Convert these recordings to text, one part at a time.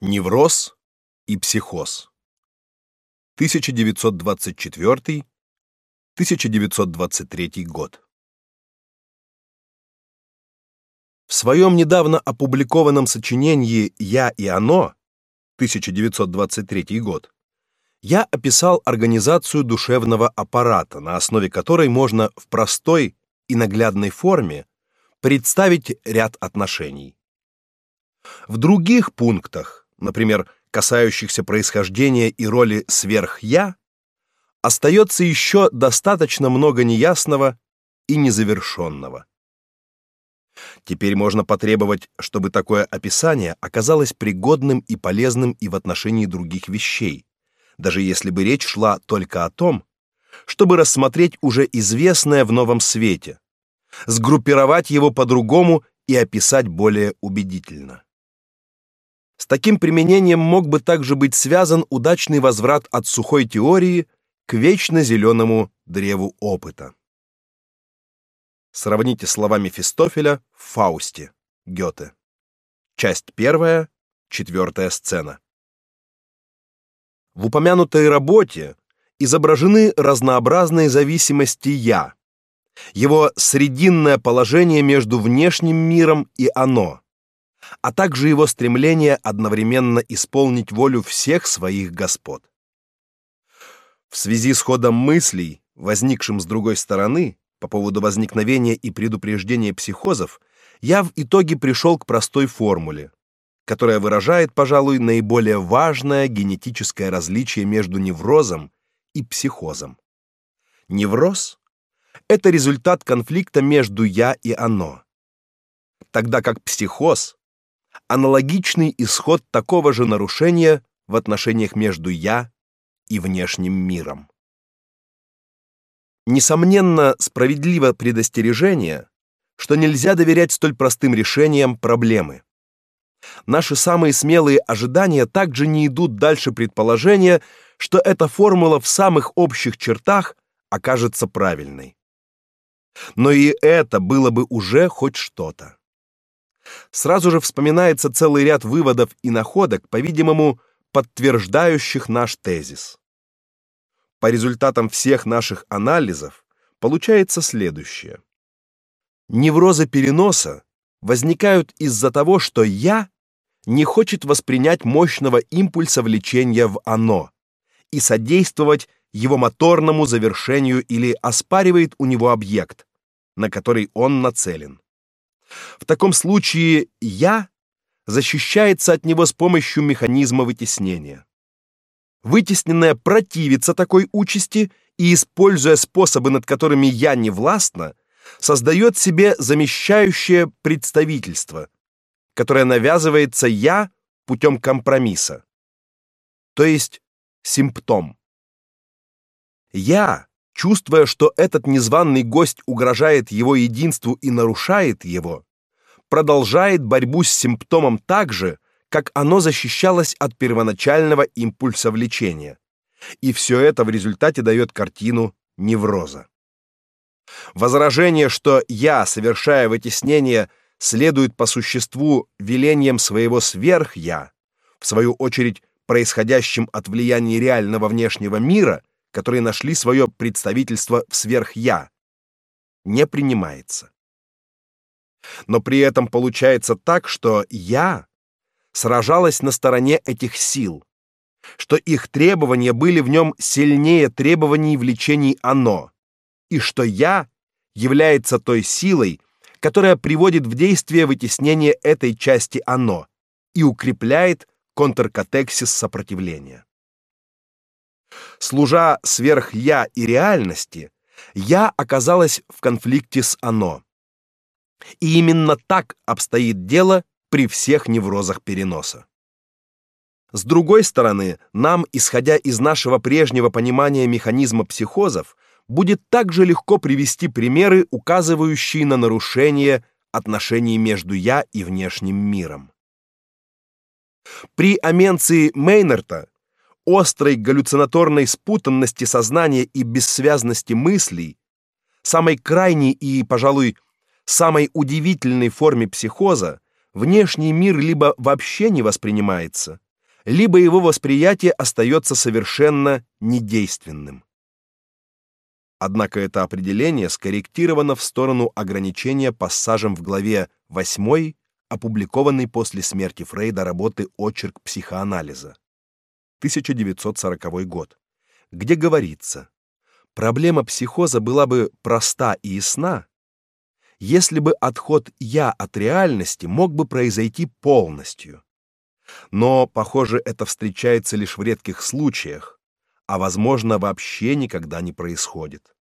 Невроз и психоз. 1924-1923 год. В своем недавно опубликованном сочинении «Я и оно» 1923 год я описал организацию душевного аппарата, на основе которой можно в простой и наглядной форме представить ряд отношений. В других пунктах например, касающихся происхождения и роли сверх-я, остается еще достаточно много неясного и незавершенного. Теперь можно потребовать, чтобы такое описание оказалось пригодным и полезным и в отношении других вещей, даже если бы речь шла только о том, чтобы рассмотреть уже известное в новом свете, сгруппировать его по-другому и описать более убедительно. С таким применением мог бы также быть связан удачный возврат от сухой теории к вечно зеленому древу опыта. Сравните слова Мефистофеля в Фаусте, Гёте. Часть первая, четвертая сцена. В упомянутой работе изображены разнообразные зависимости я, его срединное положение между внешним миром и оно, а также его стремление одновременно исполнить волю всех своих господ. В связи с ходом мыслей, возникшим с другой стороны, по поводу возникновения и предупреждения психозов, я в итоге пришел к простой формуле, которая выражает, пожалуй, наиболее важное генетическое различие между неврозом и психозом. Невроз это результат конфликта между я и оно, тогда как психоз аналогичный исход такого же нарушения в отношениях между я и внешним миром. Несомненно, справедливо предостережение, что нельзя доверять столь простым решениям проблемы. Наши самые смелые ожидания также не идут дальше предположения, что эта формула в самых общих чертах окажется правильной. Но и это было бы уже хоть что-то сразу же вспоминается целый ряд выводов и находок, по-видимому, подтверждающих наш тезис. По результатам всех наших анализов получается следующее. Неврозы переноса возникают из-за того, что я не хочет воспринять мощного импульса влечения в оно и содействовать его моторному завершению или оспаривает у него объект, на который он нацелен. В таком случае я защищается от него с помощью механизма вытеснения. Вытесненное противится такой участи и, используя способы, над которыми я не властна, создает себе замещающее представительство, которое навязывается я путем компромисса. То есть симптом. Я чувствуя, что этот незваный гость угрожает его единству и нарушает его, продолжает борьбу с симптомом так же, как оно защищалось от первоначального импульса влечения. И все это в результате дает картину невроза. Возражение, что я, совершая вытеснение, следует по существу велениям своего сверх-я, в свою очередь происходящим от влияния реального внешнего мира, которые нашли свое представительство в сверх-я, не принимается. Но при этом получается так, что я сражалась на стороне этих сил, что их требования были в нем сильнее требований влечений оно, и что я является той силой, которая приводит в действие вытеснение этой части оно и укрепляет контркатексис сопротивления. Служа сверх я и реальности, я оказалась в конфликте с оно. И именно так обстоит дело при всех неврозах переноса. С другой стороны, нам, исходя из нашего прежнего понимания механизма психозов, будет также легко привести примеры, указывающие на нарушение отношений между я и внешним миром. При аменции Мейнерта острой галлюцинаторной спутанности сознания и бессвязности мыслей, самой крайней и, пожалуй, самой удивительной форме психоза, внешний мир либо вообще не воспринимается, либо его восприятие остается совершенно недейственным. Однако это определение скорректировано в сторону ограничения пассажем в главе 8, опубликованной после смерти Фрейда работы Очерк психоанализа. 1940 год, где говорится: проблема психоза была бы проста и ясна, если бы отход я от реальности мог бы произойти полностью. Но, похоже, это встречается лишь в редких случаях, а возможно, вообще никогда не происходит.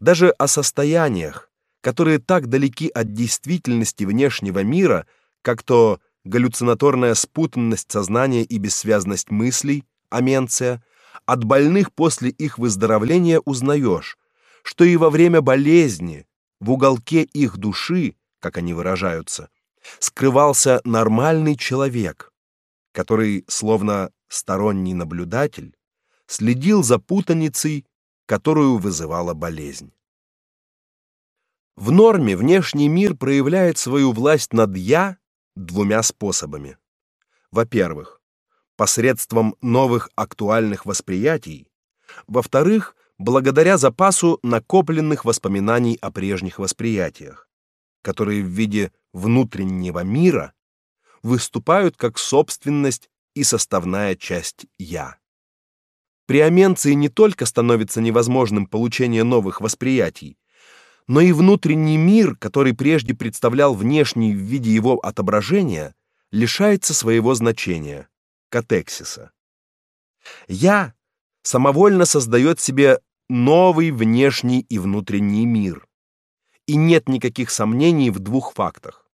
Даже о состояниях, которые так далеки от действительности внешнего мира, как то галлюцинаторная спутанность сознания и бессвязность мыслей, аменция, от больных после их выздоровления узнаешь, что и во время болезни в уголке их души, как они выражаются, скрывался нормальный человек, который, словно сторонний наблюдатель, следил за путаницей, которую вызывала болезнь. В норме внешний мир проявляет свою власть над я двумя способами. Во-первых, посредством новых актуальных восприятий, во-вторых, благодаря запасу накопленных воспоминаний о прежних восприятиях, которые в виде внутреннего мира выступают как собственность и составная часть я. При аменции не только становится невозможным получение новых восприятий, но и внутренний мир, который прежде представлял внешний в виде его отображения, лишается своего значения катексиса. Я самовольно создает себе новый внешний и внутренний мир. И нет никаких сомнений в двух фактах.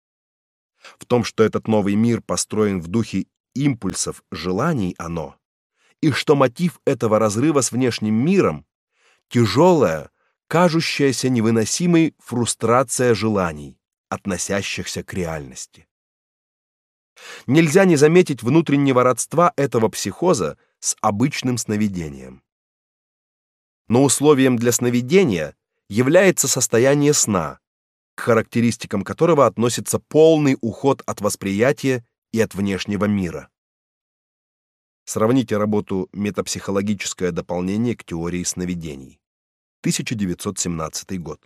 В том, что этот новый мир построен в духе импульсов желаний оно, и что мотив этого разрыва с внешним миром тяжелая, кажущаяся невыносимой фрустрация желаний, относящихся к реальности. Нельзя не заметить внутреннего родства этого психоза с обычным сновидением. Но условием для сновидения является состояние сна, к характеристикам которого относится полный уход от восприятия и от внешнего мира. Сравните работу Метапсихологическое дополнение к теории сновидений. 1917 год.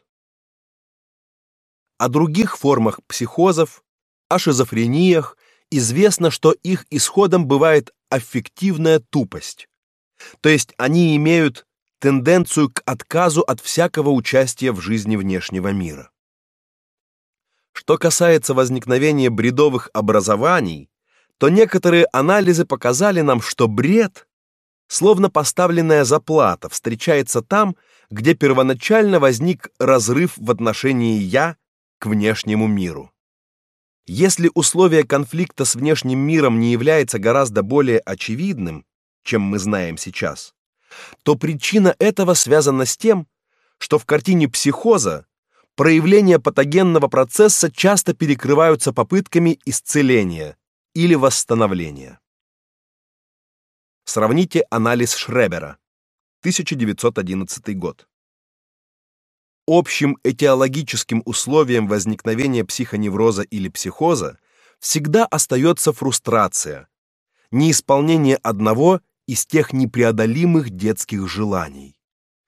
О других формах психозов, о шизофрениях известно, что их исходом бывает аффективная тупость. То есть они имеют тенденцию к отказу от всякого участия в жизни внешнего мира. Что касается возникновения бредовых образований, то некоторые анализы показали нам, что бред, словно поставленная заплата, встречается там, где первоначально возник разрыв в отношении я к внешнему миру. Если условие конфликта с внешним миром не является гораздо более очевидным, чем мы знаем сейчас, то причина этого связана с тем, что в картине психоза проявления патогенного процесса часто перекрываются попытками исцеления или восстановления. Сравните анализ Шребера, 1911 год. Общим этиологическим условием возникновения психоневроза или психоза всегда остается фрустрация, неисполнение одного из тех непреодолимых детских желаний,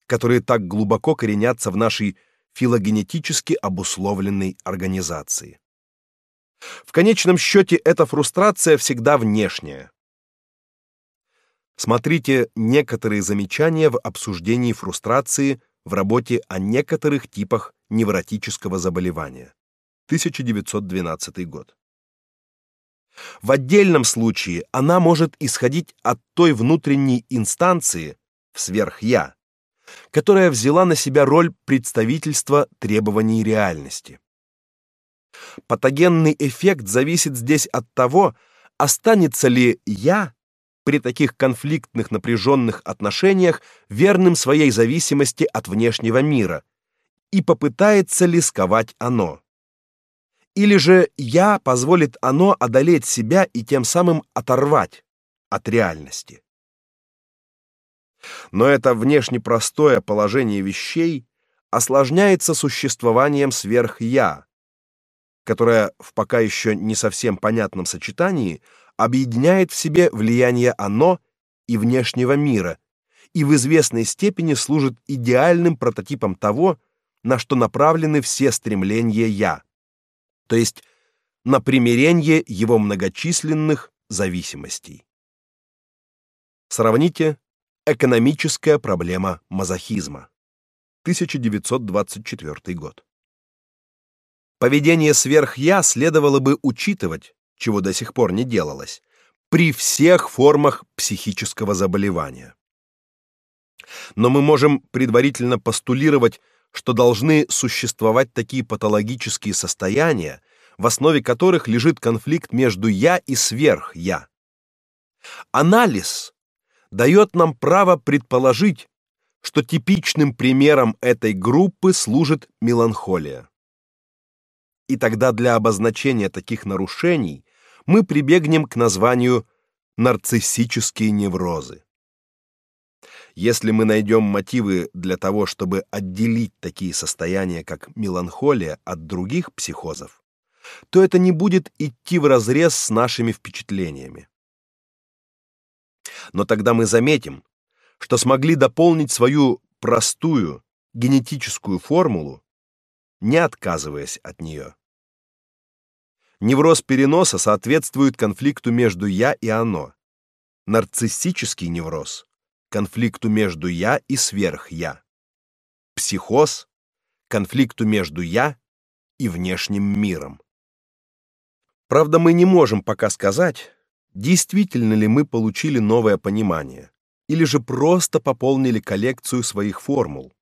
которые так глубоко коренятся в нашей филогенетически обусловленной организации. В конечном счете эта фрустрация всегда внешняя. Смотрите некоторые замечания в обсуждении фрустрации в работе о некоторых типах невротического заболевания. 1912 год. В отдельном случае она может исходить от той внутренней инстанции в сверхя, которая взяла на себя роль представительства требований реальности. Патогенный эффект зависит здесь от того, останется ли я при таких конфликтных напряженных отношениях верным своей зависимости от внешнего мира и попытается ли сковать оно. Или же я позволит оно одолеть себя и тем самым оторвать от реальности. Но это внешне простое положение вещей осложняется существованием сверх-я, которое в пока еще не совсем понятном сочетании объединяет в себе влияние оно и внешнего мира и в известной степени служит идеальным прототипом того, на что направлены все стремления я, то есть на примирение его многочисленных зависимостей. Сравните экономическая проблема мазохизма. 1924 год. Поведение сверх-я следовало бы учитывать, чего до сих пор не делалось, при всех формах психического заболевания. Но мы можем предварительно постулировать, что должны существовать такие патологические состояния, в основе которых лежит конфликт между я и сверх-я. Анализ дает нам право предположить, что типичным примером этой группы служит меланхолия. И тогда для обозначения таких нарушений мы прибегнем к названию нарциссические неврозы. Если мы найдем мотивы для того, чтобы отделить такие состояния, как меланхолия, от других психозов, то это не будет идти вразрез с нашими впечатлениями. Но тогда мы заметим, что смогли дополнить свою простую генетическую формулу, не отказываясь от нее. Невроз переноса соответствует конфликту между я и оно. Нарциссический невроз конфликту между я и сверх-я. Психоз конфликту между я и внешним миром. Правда, мы не можем пока сказать, действительно ли мы получили новое понимание или же просто пополнили коллекцию своих формул.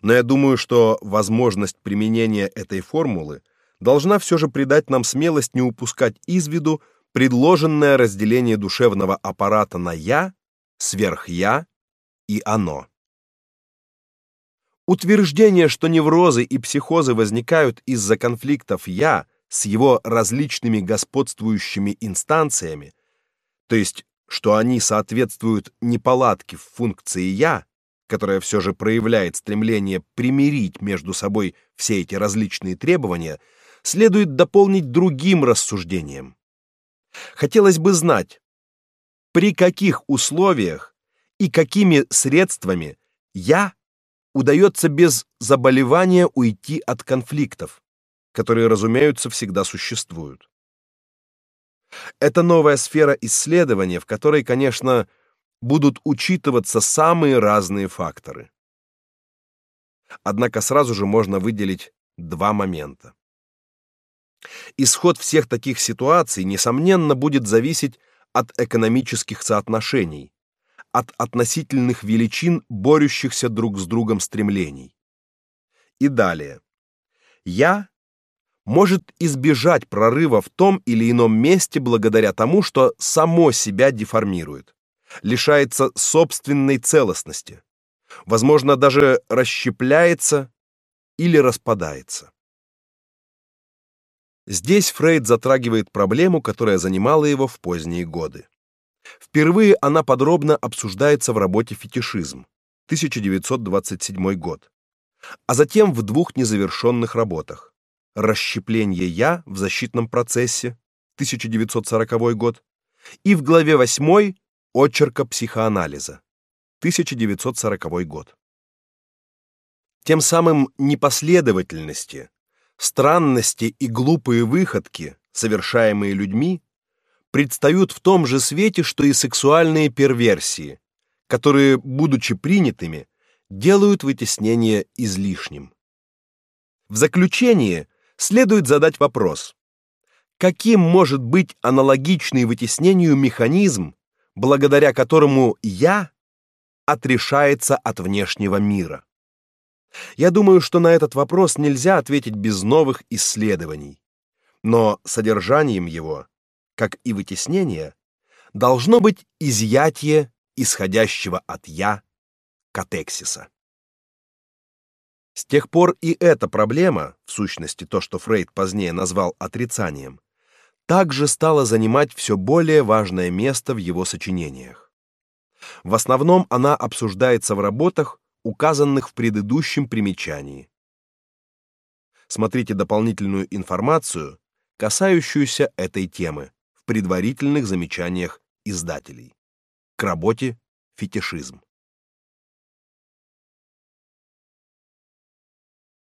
Но я думаю, что возможность применения этой формулы должна все же придать нам смелость не упускать из виду предложенное разделение душевного аппарата на я, сверх-я и оно. Утверждение, что неврозы и психозы возникают из-за конфликтов я с его различными господствующими инстанциями, то есть что они соответствуют неполадке в функции я, которая все же проявляет стремление примирить между собой все эти различные требования, следует дополнить другим рассуждением. Хотелось бы знать, при каких условиях и какими средствами я удается без заболевания уйти от конфликтов, которые, разумеется, всегда существуют. Это новая сфера исследования, в которой, конечно, будут учитываться самые разные факторы. Однако сразу же можно выделить два момента. Исход всех таких ситуаций несомненно будет зависеть от экономических соотношений, от относительных величин борющихся друг с другом стремлений. И далее. Я может избежать прорыва в том или ином месте благодаря тому, что само себя деформирует, лишается собственной целостности, возможно, даже расщепляется или распадается. Здесь Фрейд затрагивает проблему, которая занимала его в поздние годы. Впервые она подробно обсуждается в работе Фетишизм 1927 год, а затем в двух незавершенных работах Расщепление я в защитном процессе 1940 год и в главе 8 Очерка психоанализа 1940 год. Тем самым непоследовательности, странности и глупые выходки, совершаемые людьми, предстают в том же свете, что и сексуальные перверсии, которые, будучи принятыми, делают вытеснение излишним. В заключение следует задать вопрос: каким может быть аналогичный вытеснению механизм, благодаря которому я отрешается от внешнего мира? Я думаю, что на этот вопрос нельзя ответить без новых исследований. Но содержанием его, как и вытеснение, должно быть изъятие исходящего от я катексиса. С тех пор и эта проблема, в сущности то, что Фрейд позднее назвал отрицанием, также стала занимать все более важное место в его сочинениях. В основном она обсуждается в работах, указанных в предыдущем примечании. Смотрите дополнительную информацию, касающуюся этой темы в предварительных замечаниях издателей. К работе фетишизм.